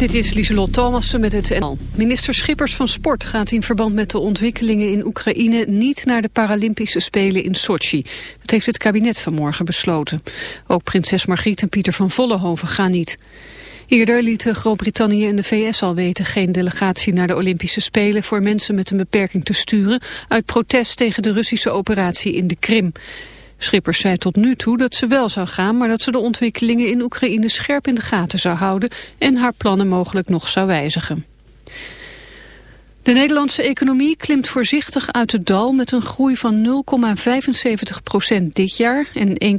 Dit is Lieselot Thomassen met het NL. Minister Schippers van Sport gaat in verband met de ontwikkelingen in Oekraïne niet naar de Paralympische Spelen in Sochi. Dat heeft het kabinet vanmorgen besloten. Ook prinses Margriet en Pieter van Vollenhoven gaan niet. Eerder lieten Groot-Brittannië en de VS al weten geen delegatie naar de Olympische Spelen voor mensen met een beperking te sturen uit protest tegen de Russische operatie in de Krim. Schippers zei tot nu toe dat ze wel zou gaan, maar dat ze de ontwikkelingen in Oekraïne scherp in de gaten zou houden en haar plannen mogelijk nog zou wijzigen. De Nederlandse economie klimt voorzichtig uit het dal met een groei van 0,75% dit jaar en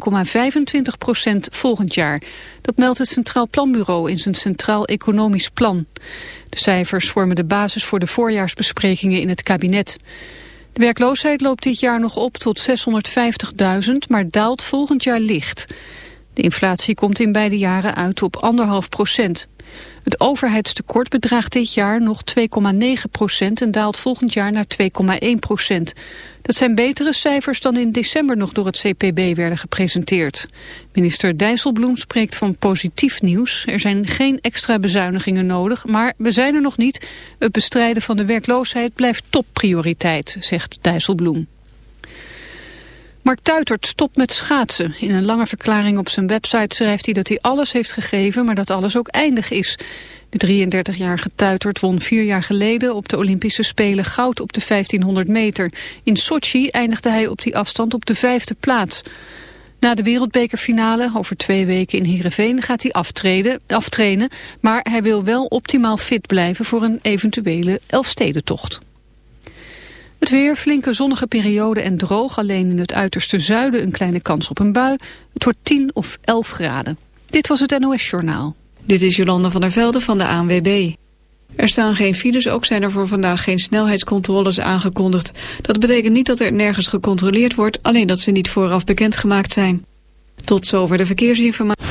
1,25% volgend jaar. Dat meldt het Centraal Planbureau in zijn Centraal Economisch Plan. De cijfers vormen de basis voor de voorjaarsbesprekingen in het kabinet. De werkloosheid loopt dit jaar nog op tot 650.000, maar daalt volgend jaar licht. De inflatie komt in beide jaren uit op 1,5 procent. Het overheidstekort bedraagt dit jaar nog 2,9 procent en daalt volgend jaar naar 2,1 procent. Dat zijn betere cijfers dan in december nog door het CPB werden gepresenteerd. Minister Dijsselbloem spreekt van positief nieuws. Er zijn geen extra bezuinigingen nodig, maar we zijn er nog niet. Het bestrijden van de werkloosheid blijft topprioriteit, zegt Dijsselbloem. Mark Tuitert stopt met schaatsen. In een lange verklaring op zijn website schrijft hij dat hij alles heeft gegeven, maar dat alles ook eindig is. De 33-jarige Tuitert won vier jaar geleden op de Olympische Spelen goud op de 1500 meter. In Sochi eindigde hij op die afstand op de vijfde plaats. Na de wereldbekerfinale over twee weken in Heerenveen gaat hij aftreden, aftrainen, maar hij wil wel optimaal fit blijven voor een eventuele Elfstedentocht. Het weer, flinke zonnige periode en droog. Alleen in het uiterste zuiden een kleine kans op een bui. Het wordt 10 of 11 graden. Dit was het NOS Journaal. Dit is Jolanda van der Velde van de ANWB. Er staan geen files, ook zijn er voor vandaag geen snelheidscontroles aangekondigd. Dat betekent niet dat er nergens gecontroleerd wordt, alleen dat ze niet vooraf bekendgemaakt zijn. Tot zover de verkeersinformatie.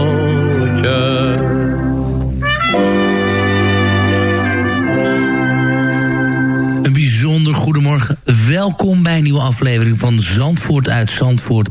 Welkom bij een nieuwe aflevering van Zandvoort uit Zandvoort.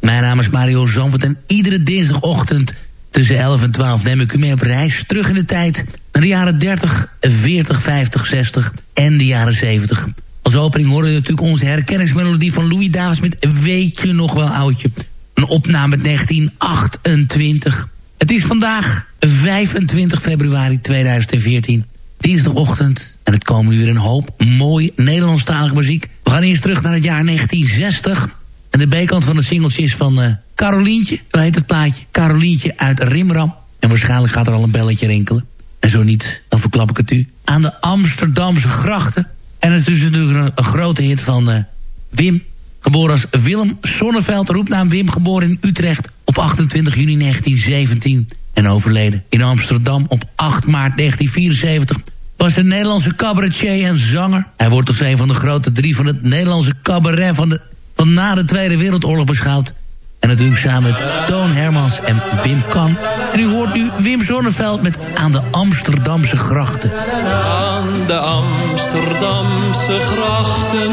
Mijn naam is Mario Zandvoort en iedere dinsdagochtend tussen 11 en 12 neem ik u mee op reis terug in de tijd naar de jaren 30, 40, 50, 60 en de jaren 70. Als opening horen we natuurlijk onze herkenningsmelodie van Louis Davis met Weet je nog wel oudje. Een opname uit 1928. Het is vandaag 25 februari 2014 dinsdagochtend. En het komen uur een hoop mooi Nederlandstalige muziek. We gaan eerst terug naar het jaar 1960. En de B-kant van het singeltje is van uh, Carolientje. Zo heet het plaatje. Carolientje uit Rimram. En waarschijnlijk gaat er al een belletje rinkelen. En zo niet, dan verklap ik het u. Aan de Amsterdamse grachten. En het is dus natuurlijk een, een grote hit van uh, Wim. Geboren als Willem Sonneveld. Roepnaam Wim, geboren in Utrecht op 28 juni 1917 en overleden in Amsterdam op 8 maart 1974... was een Nederlandse cabaretier en zanger. Hij wordt als een van de grote drie van het Nederlandse cabaret... van, de, van na de Tweede Wereldoorlog beschouwd. En natuurlijk samen met Toon Hermans en Wim Kan. En u hoort nu Wim Zonneveld met Aan de Amsterdamse Grachten. Aan de Amsterdamse grachten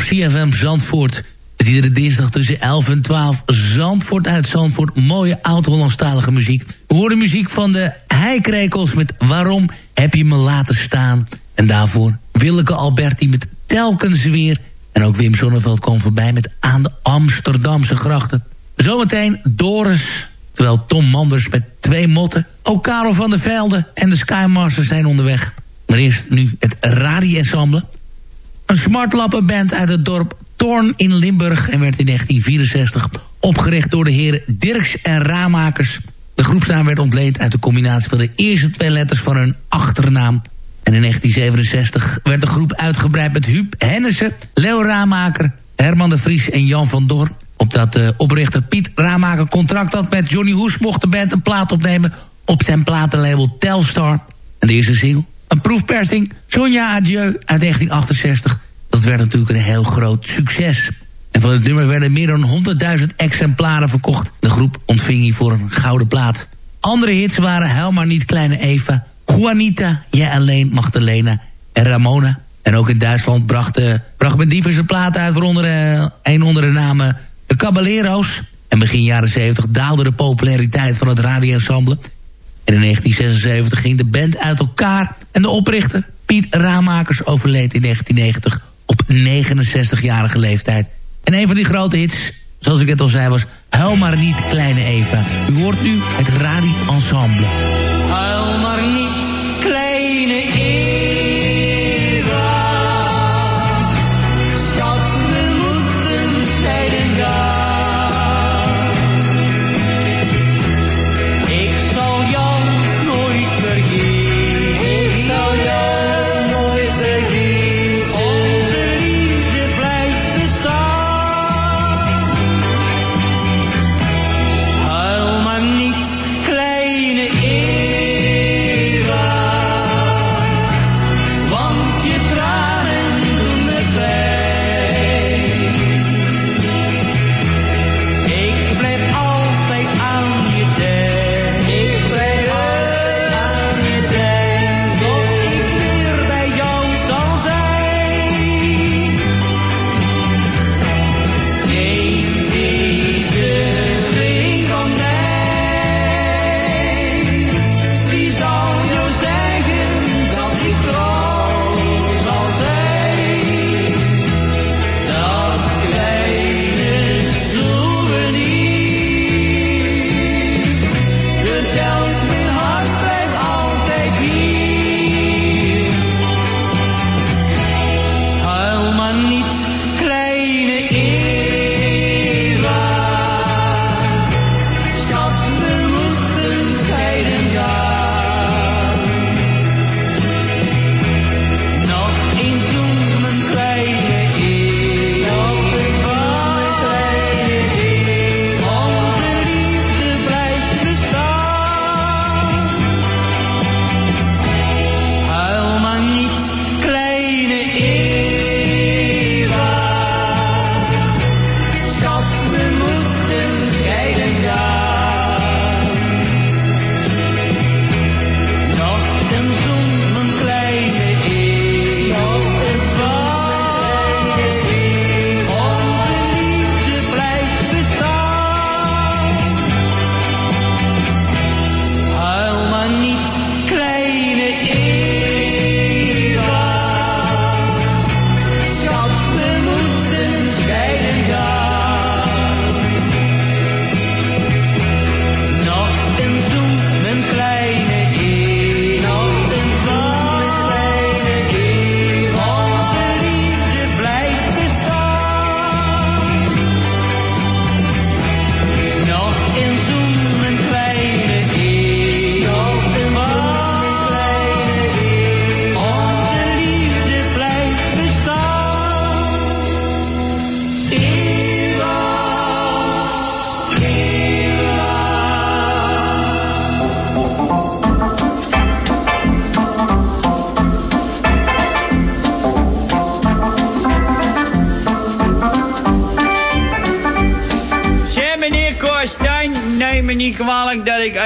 Omroep CFM Zandvoort. Met iedere dinsdag tussen 11 en 12 Zandvoort uit Zandvoort. Mooie oud-Hollandstalige muziek. We horen muziek van de Heikrekels met Waarom heb je me laten staan? En daarvoor Willeke Alberti met Telkens weer. En ook Wim Sonneveld kwam voorbij met Aan de Amsterdamse grachten. Zometeen Doris, terwijl Tom Manders met twee motten. Ook Karel van der Velde en de Skymasters zijn onderweg. Maar eerst nu het Radi Ensemble. Een smartlappenband uit het dorp Thorn in Limburg... en werd in 1964 opgericht door de heren Dirks en Ramakers. De groepsnaam werd ontleend uit de combinatie van de eerste twee letters van hun achternaam. En in 1967 werd de groep uitgebreid met Huub Hennissen, Leo Ramaker... Herman de Vries en Jan van Dor. Opdat de oprichter Piet Ramaker contract had met Johnny Hoes... mocht de band een plaat opnemen op zijn platenlabel Telstar. En de eerste single, een proefpersing, Sonja Adieu uit 1968. Dat werd natuurlijk een heel groot succes. En van het nummer werden meer dan 100.000 exemplaren verkocht. De groep ontving hiervoor een gouden plaat. Andere hits waren Helemaal niet Kleine Eva... Juanita, Jij alleen, Magdalena en Ramona. En ook in Duitsland bracht, uh, bracht men diverse platen uit... waaronder uh, een onder de naam uh, De Caballero's. En begin jaren 70 daalde de populariteit van het radioensemble... En in 1976 ging de band uit elkaar en de oprichter Piet Ramakers overleed in 1990 op 69-jarige leeftijd. En een van die grote hits, zoals ik net al zei, was Huil maar niet, kleine Eva. U hoort nu het Radio Ensemble. Huil maar niet, kleine Eva.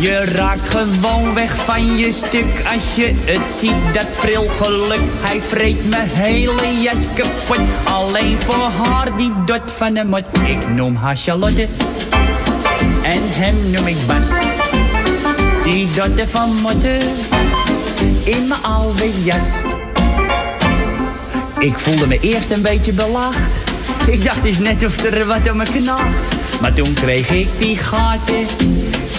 Je raakt gewoon weg van je stuk als je het ziet, dat prilgeluk. Hij vreet mijn hele jas kapot, alleen voor haar die dot van de mot. Ik noem haar Charlotte en hem noem ik Bas. Die dotte van motten in mijn oude jas. Ik voelde me eerst een beetje belacht. Ik dacht eens net of er wat om me knaagt. Maar toen kreeg ik die gaten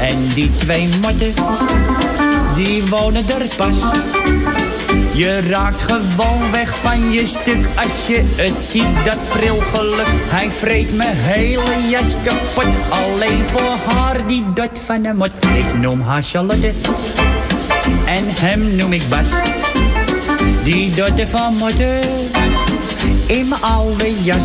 En die twee motten, die wonen er pas. Je raakt gewoon weg van je stuk als je het ziet, dat prilgeluk. Hij vreet mijn hele jas kapot, alleen voor haar die dot van de mot. Ik noem haar Charlotte en hem noem ik Bas. Die dotte van motten in mijn oude jas.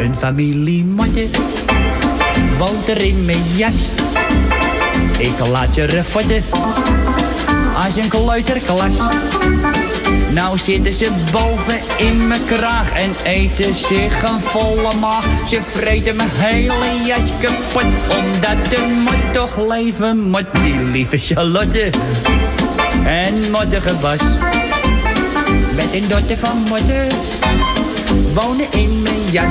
Een familie woont er in mijn jas. Ik laat ze refotten als een kleuterklas. Nou zitten ze boven in mijn kraag en eten zich een volle maag. Ze vreten mijn hele jas kapot, omdat de mot toch leven moet. Die lieve Charlotte en mottige. Met een dotter van motten wonen in mijn jas.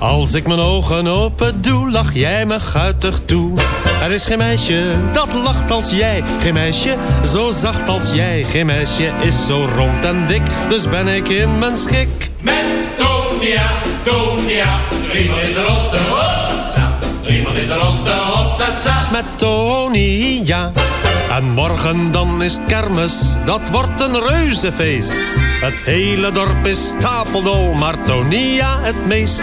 Als ik mijn ogen open doe, lach jij me guitig toe. Er is geen meisje dat lacht als jij. Geen meisje zo zacht als jij. Geen meisje is zo rond en dik, dus ben ik in mijn schik. Met Tonia, Tonia, driemaal in de ronde, hopsasa. Driemaal in de ronde, hopsasa. Met Tonia. En morgen dan is het kermis, dat wordt een reuzefeest. Het hele dorp is stapeldol, maar Tonia het meest.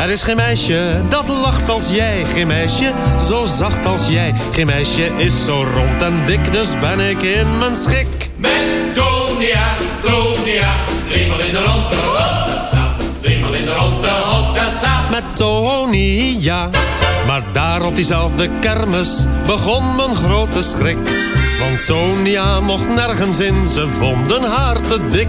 Er is geen meisje dat lacht als jij. Geen meisje zo zacht als jij. Geen meisje is zo rond en dik, dus ben ik in mijn schik. Met Tonia, Tonia, driemaal in de ronde, hopsasa. Driemaal in de ronde, hopsasa. Met Tonia. Maar daar op diezelfde kermis begon mijn grote schrik. Want Tonia mocht nergens in, ze vonden haar te dik.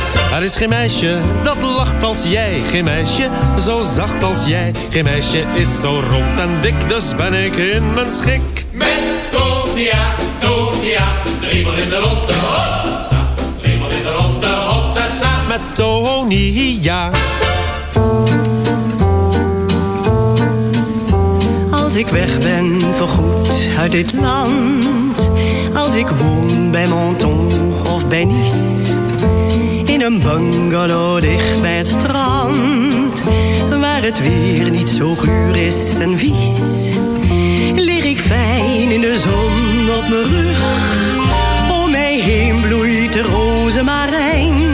Er is geen meisje dat lacht als jij. Geen meisje zo zacht als jij. Geen meisje is zo rond en dik, dus ben ik in mijn schik. Met Tonia, Tonia, driemaal in de ronde. Driemaal in de ronde. Met Tonia. Als ik weg ben voorgoed uit dit land. Als ik woon bij Menton of bij Nice. In een bungalow dicht bij het strand. Waar het weer niet zo guur is en vies. Lig ik fijn in de zon op mijn rug. Om mij heen bloeit de rozemarijn.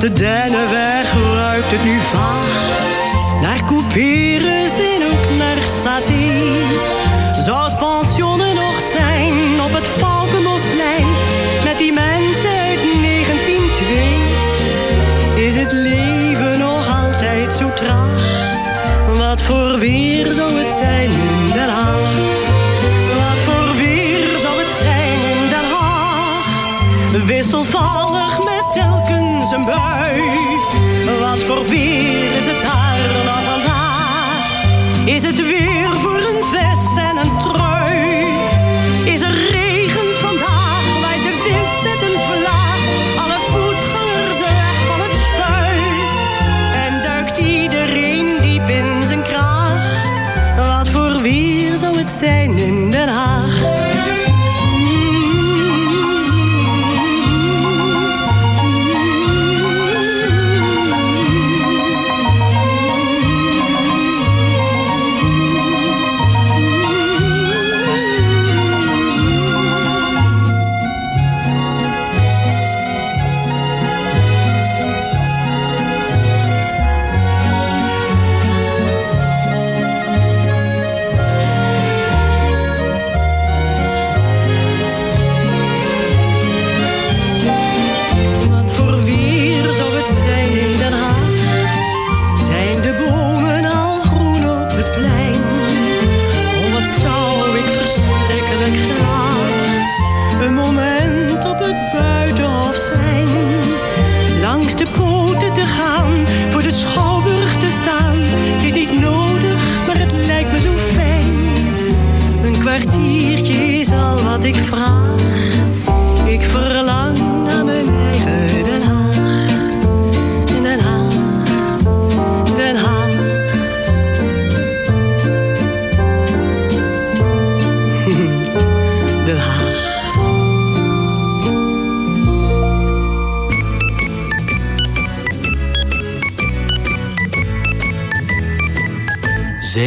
De Dennenweg ruikt het nu vaag. Naar couperus Wat voor weer is het daar nou vandaag? Is het weer voor een vest en een trui? Is er regen vandaag? Waait de wind met een vlaag? Alle voetgangers weg van het spui. En duikt iedereen diep in zijn kraag? Wat voor weer zou het zijn in Den Haag?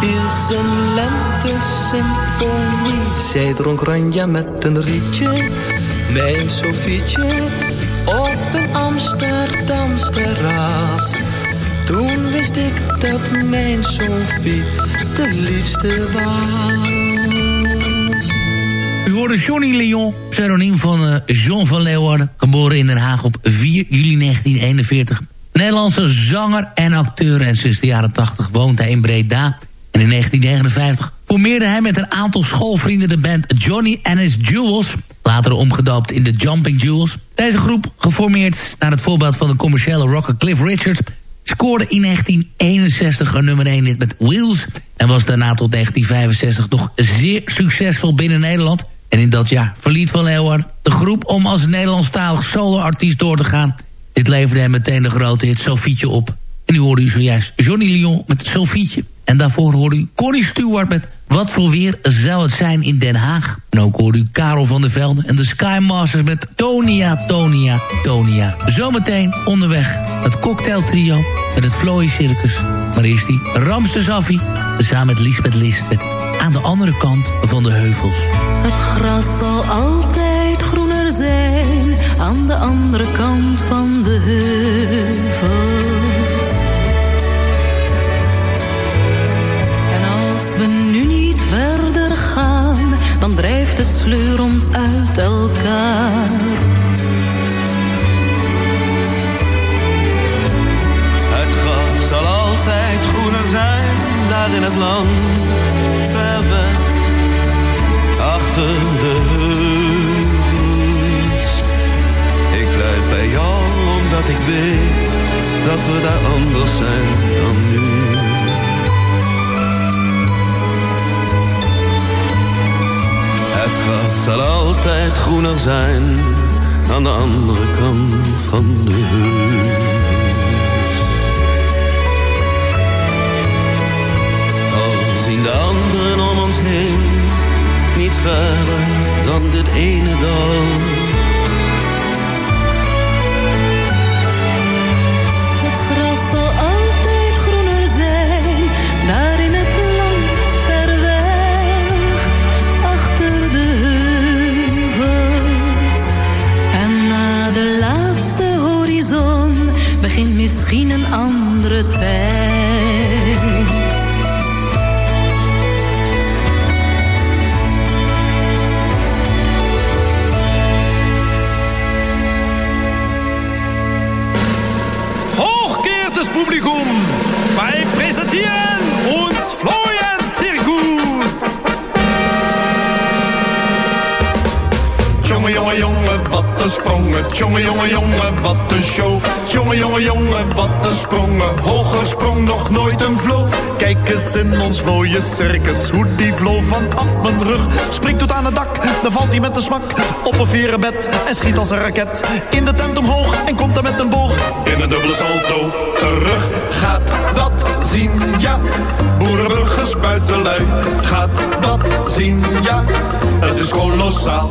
is een lente-symfonie. Zij dronk ranja met een rietje, mijn Sofietje, op een Amsterdams terras. Toen wist ik dat mijn Sofie de liefste was. U hoorde Johnny Leon, pseudoniem van eh, John van Leeuwarden. Geboren in Den Haag op 4 juli 1941. Nederlandse zanger en acteur. En sinds de jaren 80 woont hij in Breda. En in 1959 formeerde hij met een aantal schoolvrienden de band Johnny and His Jewels. Later omgedoopt in de Jumping Jewels. Deze groep, geformeerd naar het voorbeeld van de commerciële rocker Cliff Richard... scoorde in 1961 een nummer 1 hit met Wheels... en was daarna tot 1965 nog zeer succesvol binnen Nederland... En in dat jaar verliet Van Leeuwen de groep om als Nederlandstalig soloartiest door te gaan. Dit leverde hem meteen de grote hit Sofietje op. En nu hoorde u zojuist Johnny Lyon met Sofietje. En daarvoor hoorde u Connie Stewart met Wat voor weer zou het zijn in Den Haag. En ook hoorde u Karel van der Velde en de Skymasters met Tonia, Tonia, Tonia. Zometeen onderweg het cocktailtrio met het Floy Circus. Maar eerst die Ramses Affi, samen met Lisbeth List met Aan de andere kant van de heuvels. Het gras zal altijd groener zijn aan de andere kant elkaar. Het gras zal altijd groener zijn, daar in het land, ver weg, achter de heuvels. Ik blijf bij jou, omdat ik weet, dat we daar anders zijn dan nu. Gras zal altijd groener zijn, aan de andere kant van de heuvels. Al zien de anderen om ons heen niet verder dan dit ene dal. Een sprongen. Tjonge, jonge, jongen, wat een show. Tjonge, jonge, jongen, wat een sprongen. Hoger sprong nog nooit een vlo. Kijk eens in ons mooie circus. Hoe die vlo vanaf mijn rug. Springt tot aan het dak, dan valt hij met een smak. Op een verenbed en schiet als een raket. In de tent omhoog en komt er met een boog. In een dubbele salto terug. Gaat dat zien, ja. Boerenburgers buitenlui. Gaat dat zien, ja. Het is kolossaal.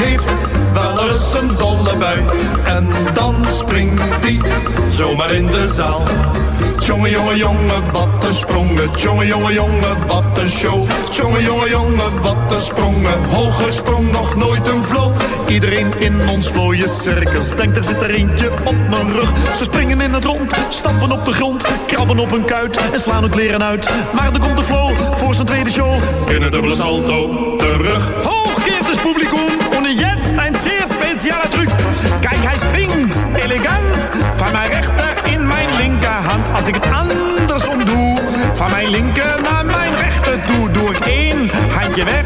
Heeft wel eens een dolle bui. En dan springt die zomaar in de zaal. Tjonge, jonge, jongen, wat een sprongen. Tjonge, jonge, jongen, wat een show. Tjonge, jonge, jongen, wat een sprongen. Hoger sprong nog nooit een vlo. Iedereen in ons mooie circus denkt er zit er eentje op mijn rug. Ze springen in het rond, stappen op de grond, krabben op een kuit en slaan ook leren uit. Maar dan komt de flow voor zijn tweede show. In een dubbele salto terug. Hoog keert het publikum und jetzt ein zeer speciale truc. Kijk, hij springt elegant van mijn rechter andersom doe, van mijn linker naar mijn rechter toe, doe ik één handje weg.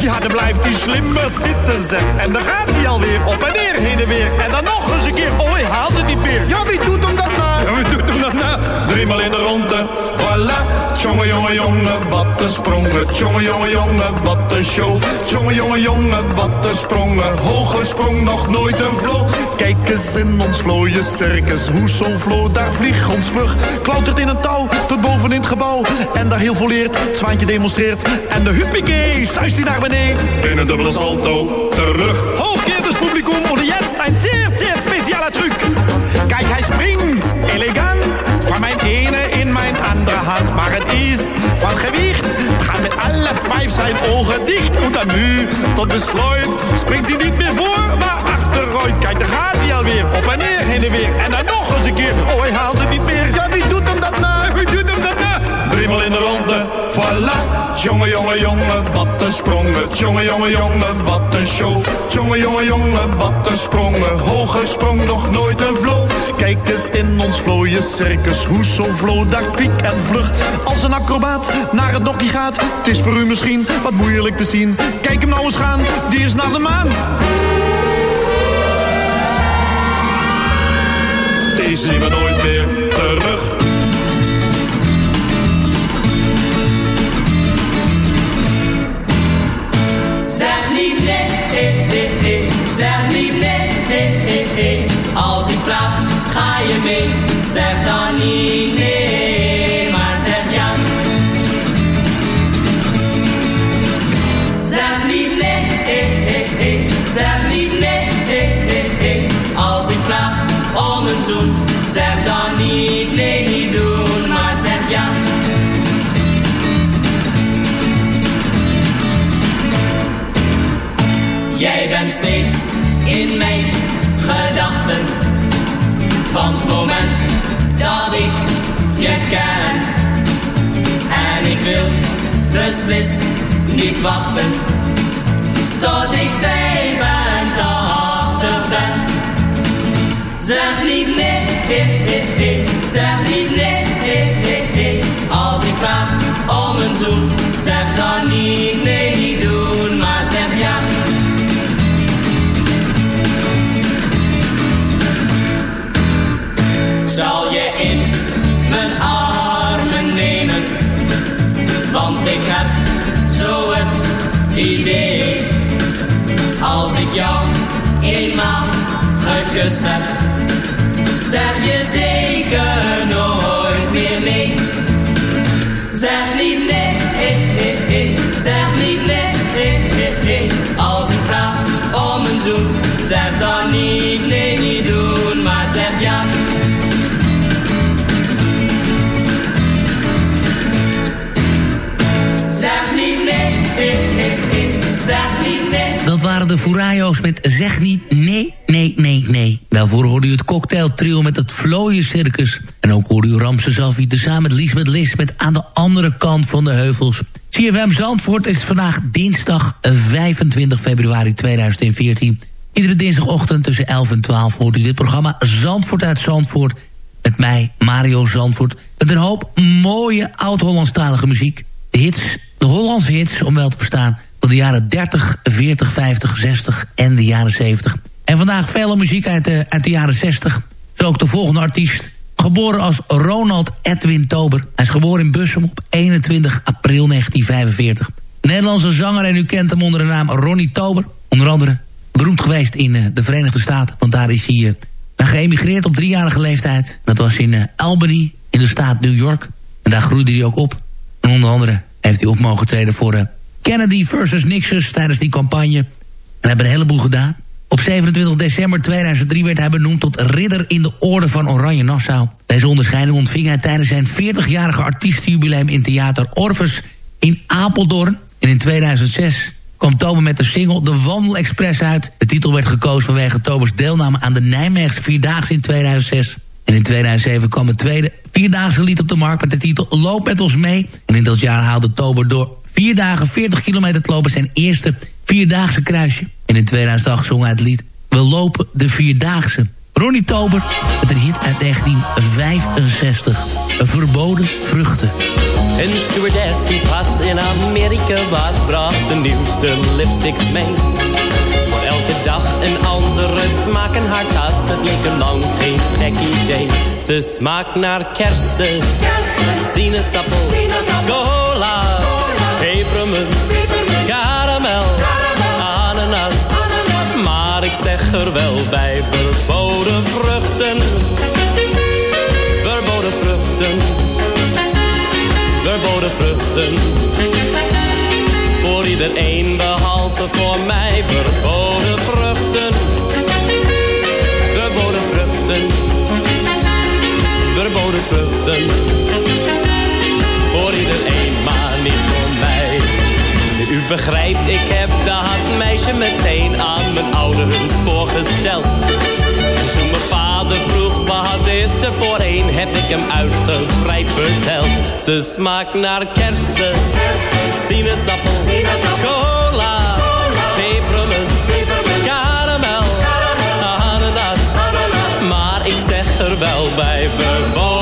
Ja, dan blijft hij slimmerd zitten zeg. En dan gaat hij alweer op en neer, heen en weer. En dan nog eens een keer, oh hij haalt het niet meer. Ja, wie doet hem dat nou? Ja, wie doet hem dat nou? Driemaal in de ronde, voilà. Tjonge, jonge, jongen, wat een sprongen. Tjonge, jonge, jongen, wat een show. Tjonge, jonge, jongen, wat een sprongen. Hoge sprong, nog nooit een vlo. Kijk eens in ons vlooie circus. Hoe zo'n daar vliegt ons vlug. Klautert in een touw, tot boven in het gebouw. En daar heel volleerd, het zwaantje demonstreert. En de huppakee, zuist hij naar beneden. In een dubbele salto, terug. Hoog keert het publikum, und jetzt ein zeer, zeer speciale truc. Kijk, hij springt, elegant, hand. Maar het is van gewicht, gaat met alle vijf zijn ogen dicht. En dan nu, tot besluit, springt hij niet meer voor, maar achteruit. Kijk, daar gaat hij alweer, op en neer, heen en weer. En dan nog eens een keer, oh hij haalt het niet meer. Ja, wie doet hem dat nou? Wie doet hem dat nou? Driemaal in de ronde, voilà. Jongen, jongen, jongen, wat een sprongen. Jongen, jongen, jongen, wat een show. Jongen, jongen, jongen, wat een sprongen. Hoger sprong nog nooit een vlo. Kijk eens in ons vlooie circus. Hoe zo'n vlo daar en vlug. Als een acrobaat naar het dokkie gaat. Het is voor u misschien wat moeilijk te zien. Kijk hem nou eens gaan, die is naar de maan. Die zien we nooit meer terug. Zeg niet nee, eh, eh, eh. zeg niet nee, je mee? Zeg dan niet nee, beslist niet wachten. Tot ik 85 ben. Zeg niet nee, eh, eh, eh. zeg niet nee, eh, eh, eh. Als ik vraag om een zoen, zeg je zeker nooit meer nee. Zeg niet nee, eh, eh, eh. zeg niet nee. Als ik vraag om een zoen, zeg dan niet nee, niet doen, maar zeg ja. Zeg niet nee, zeg niet nee. Dat waren de Furayo's met Zeg niet nee, nee. Daarvoor hoorde u het cocktailtrio met het Vlooien Circus. En ook hoorde u Ramses Alfie tezamen met Lies met Lis... met aan de andere kant van de heuvels. CFM Zandvoort is vandaag dinsdag 25 februari 2014. Iedere dinsdagochtend tussen 11 en 12 hoort u dit programma Zandvoort uit Zandvoort... met mij, Mario Zandvoort, met een hoop mooie oud-Hollandstalige muziek. De hits, de Hollandse hits, om wel te verstaan van de jaren 30, 40, 50, 60 en de jaren 70. En vandaag veel muziek uit de, uit de jaren 60. Zo ook de volgende artiest. Geboren als Ronald Edwin Tober. Hij is geboren in Bussum op 21 april 1945. Nederlandse zanger en u kent hem onder de naam Ronnie Tober. Onder andere beroemd geweest in uh, de Verenigde Staten. Want daar is hij uh, naar geëmigreerd op driejarige leeftijd. Dat was in uh, Albany, in de staat New York. En daar groeide hij ook op. En onder andere heeft hij op mogen treden voor Kennedy versus Nixon tijdens die campagne. En heeft een heleboel gedaan. Op 27 december 2003 werd hij benoemd tot ridder in de orde van Oranje Nassau. Deze onderscheiding ontving hij tijdens zijn 40-jarige artiestenjubileum in theater Orpheus in Apeldoorn. En in 2006 kwam Tober met de single De Wandel Express uit. De titel werd gekozen vanwege Tobers deelname aan de Nijmeegse Vierdaagse in 2006. En in 2007 kwam het tweede Vierdaagse lied op de markt met de titel Loop met ons mee. En in dat jaar haalde Tober door vier dagen 40 kilometer te lopen zijn eerste Vierdaagse kruisje. En in 2008 zong hij het lied We lopen de Vierdaagse. Ronnie Tober met een hit uit 1965. Verboden vruchten. Een stewardess die pas in Amerika was, bracht de nieuwste lipsticks mee. Voor elke dag een andere smaak en haar tas, dat leek er lang geen gek idee. Ze smaakt naar kersen, sinaasappel, cola, pepermunt, er wel bij, verboden vruchten, verboden vruchten verboden vruchten. Voor iedereen behalve voor mij verboden vruchten. Verboden vruchten. Verboden vruchten. Begrijpt, ik heb dat meisje meteen aan mijn ouders voorgesteld. En toen mijn vader vroeg wat is er voorheen, heb ik hem uitgebreid verteld. Ze smaakt naar kersen, sinaasappel, cola, pepermunt, karamel, ananas. Maar ik zeg er wel bij, verboden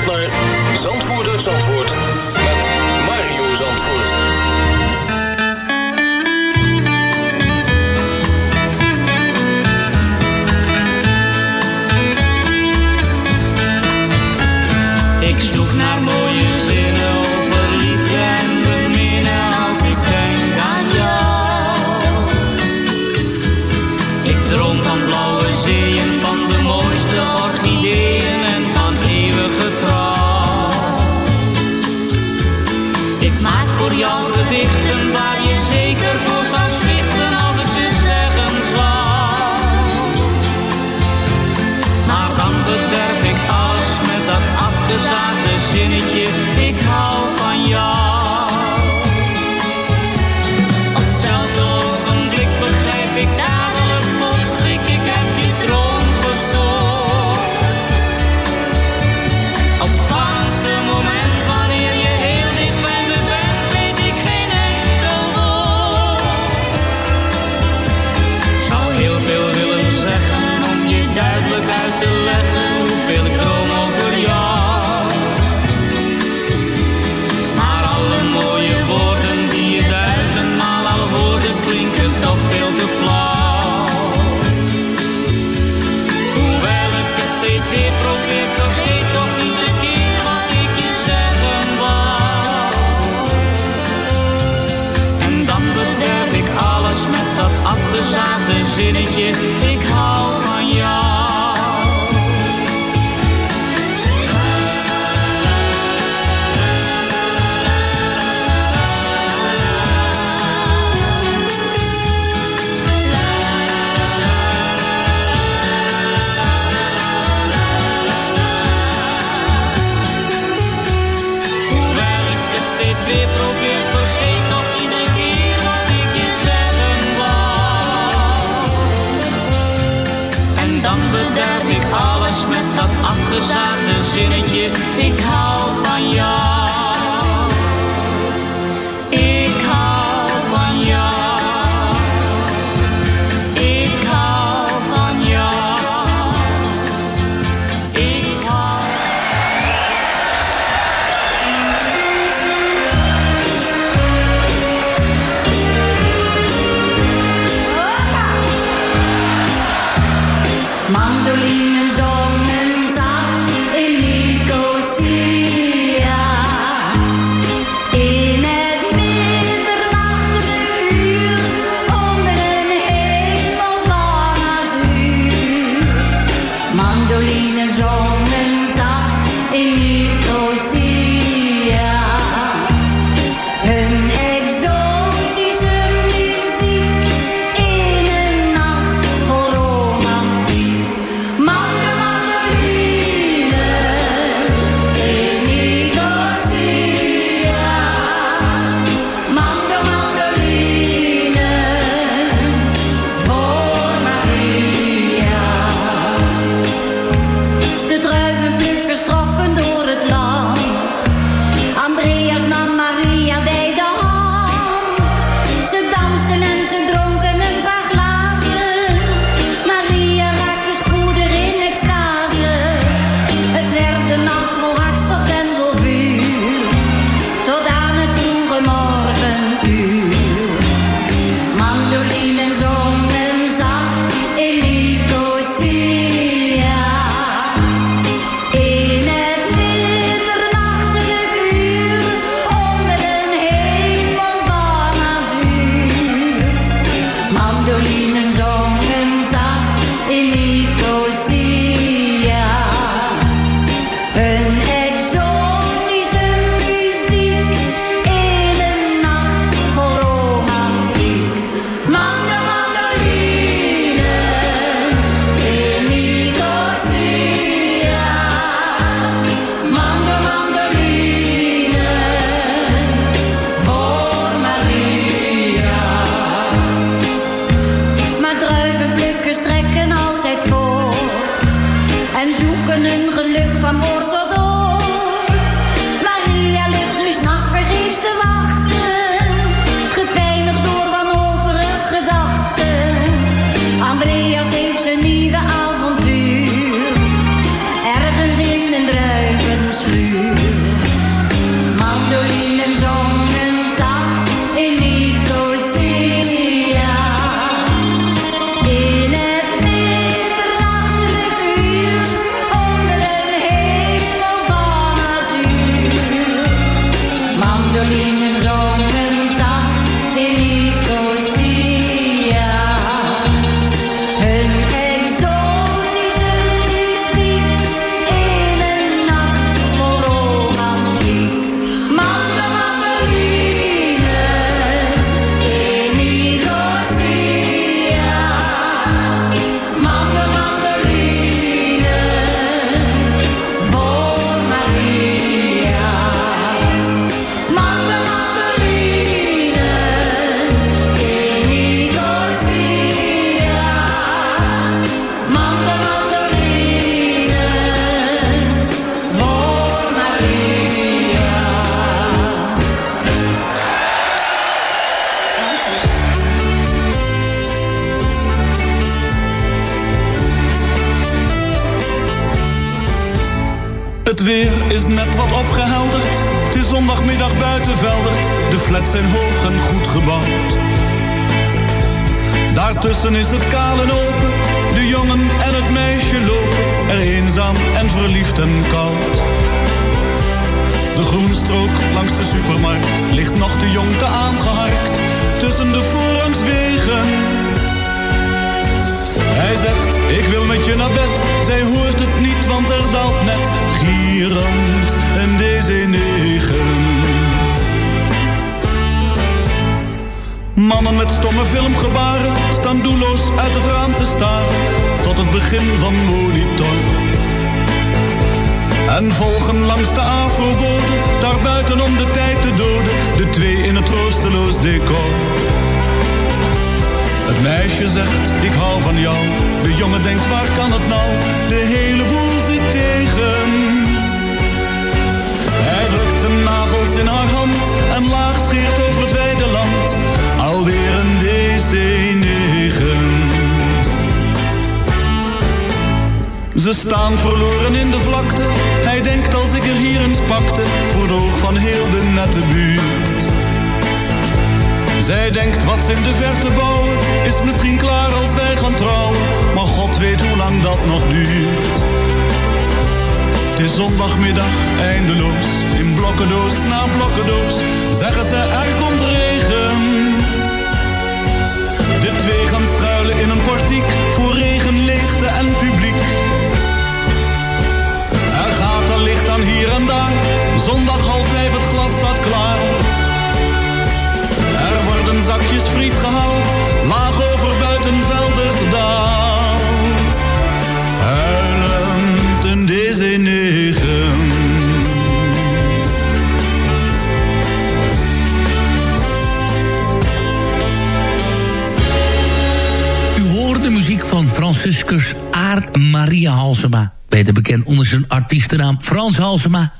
U staan verloren in de vlakte. Hij denkt als ik er hier eens pakte, voor het oog van heel de nette buurt. Zij denkt wat ze in de verte bouwen, is misschien klaar als wij gaan trouwen. Maar God weet hoe lang dat nog duurt. Het zondagmiddag, eindeloos, in blokkendoos na blokkendoos. Zeggen ze er komt regen. De twee gaan schuilen in een portiek, voor regen, leegte en publiek. Zondag half vijf het glas staat klaar. Er worden zakjes friet gehaald, laag over buitenvelder daalt. Huilend een deze negen. U hoort de muziek van Franciscus Aard Maria Halsema. Beter bekend onder zijn artiestennaam Frans Halsema.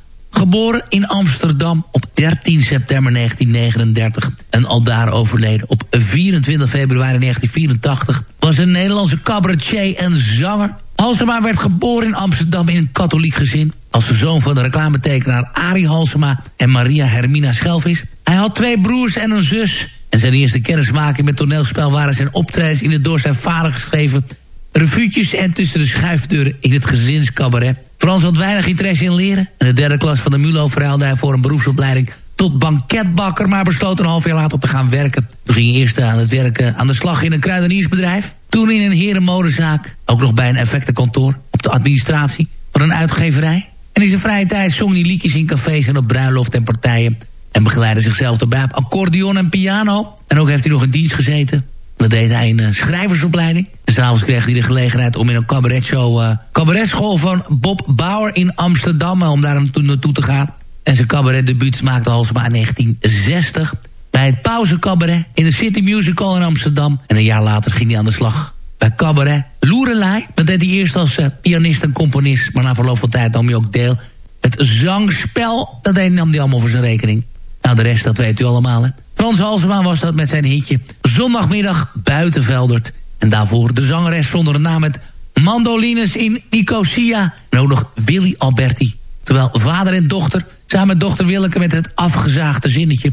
Geboren in Amsterdam op 13 september 1939 en aldaar overleden op 24 februari 1984... was een Nederlandse cabaretier en zanger. Halsema werd geboren in Amsterdam in een katholiek gezin... als de zoon van de reclametekenaar Arie Halsema en Maria Hermina Schelvis. Hij had twee broers en een zus... En zijn eerste kennismaking met toneelspel waren zijn optredens in het door zijn vader geschreven revuutjes en tussen de schuifdeuren in het gezinscabaret. Frans had weinig interesse in leren. In de derde klas van de MULO verhuilde hij voor een beroepsopleiding tot banketbakker, maar besloot een half jaar later te gaan werken. Toen ging eerst aan het werken aan de slag in een kruideniersbedrijf. Toen in een herenmodezaak, ook nog bij een effectenkantoor op de administratie van een uitgeverij. En in zijn vrije tijd zong hij liedjes in cafés en op bruiloft en partijen. En begeleidde zichzelf daarbij op accordeon en piano. En ook heeft hij nog in dienst gezeten. Dat deed hij een eh, schrijversopleiding. En s'avonds kreeg hij de gelegenheid om in een cabaretshow... eh cabaretschool van Bob Bauer in Amsterdam... eh, om daar naartoe te gaan. En zijn cabaretdebuut maakte Halsema in 1960... bij het Pauze Cabaret in de City Musical in Amsterdam. En een jaar later ging hij aan de slag bij Cabaret Loerelei. Dat deed hij eerst als pianist en componist... maar na verloop van tijd nam hij ook deel... Het zangspel, dat deed- nam hij allemaal voor zijn rekening. Nou, de rest, dat weet u allemaal, hè. Frans Halsema was dat met zijn hitje Zondagmiddag Buitenveldert. En daarvoor de zangeres zonder een naam met mandolines in Nicosia. Ook nog Willy Alberti. Terwijl vader en dochter, samen met dochter Willeke met het afgezaagde zinnetje.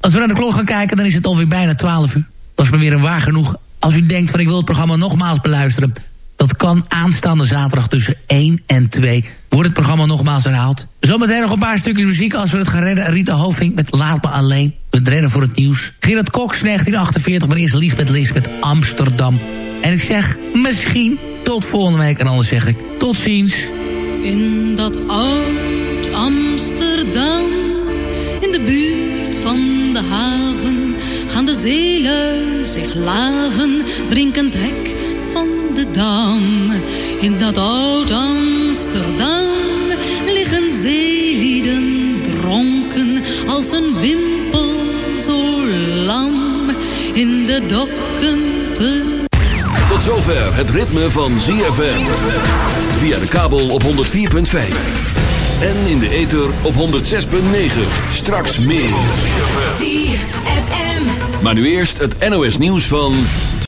Als we naar de klok gaan kijken, dan is het alweer bijna 12 uur. Is me weer een waar genoeg. Als u denkt van ik wil het programma nogmaals beluisteren... dat kan aanstaande zaterdag tussen 1 en 2. Wordt het programma nogmaals herhaald. Zometeen nog een paar stukjes muziek als we het gaan redden. Rita Hoving met Laat me alleen. Het redden voor het nieuws. Gerard Cox 1948, maar eerst Lisbeth Lisbeth Amsterdam. En ik zeg misschien tot volgende week. En anders zeg ik tot ziens. In dat oud Amsterdam, in de buurt van de haven, gaan de zeelui zich laven, drinkend hek van de dam. In dat oud Amsterdam liggen zeelieden dronken als een wimpel zo lam in de dokken te Tot zover het ritme van ZFM. Via de kabel op 104.5. En in de ether op 106.9. Straks meer. Maar nu eerst het NOS nieuws van...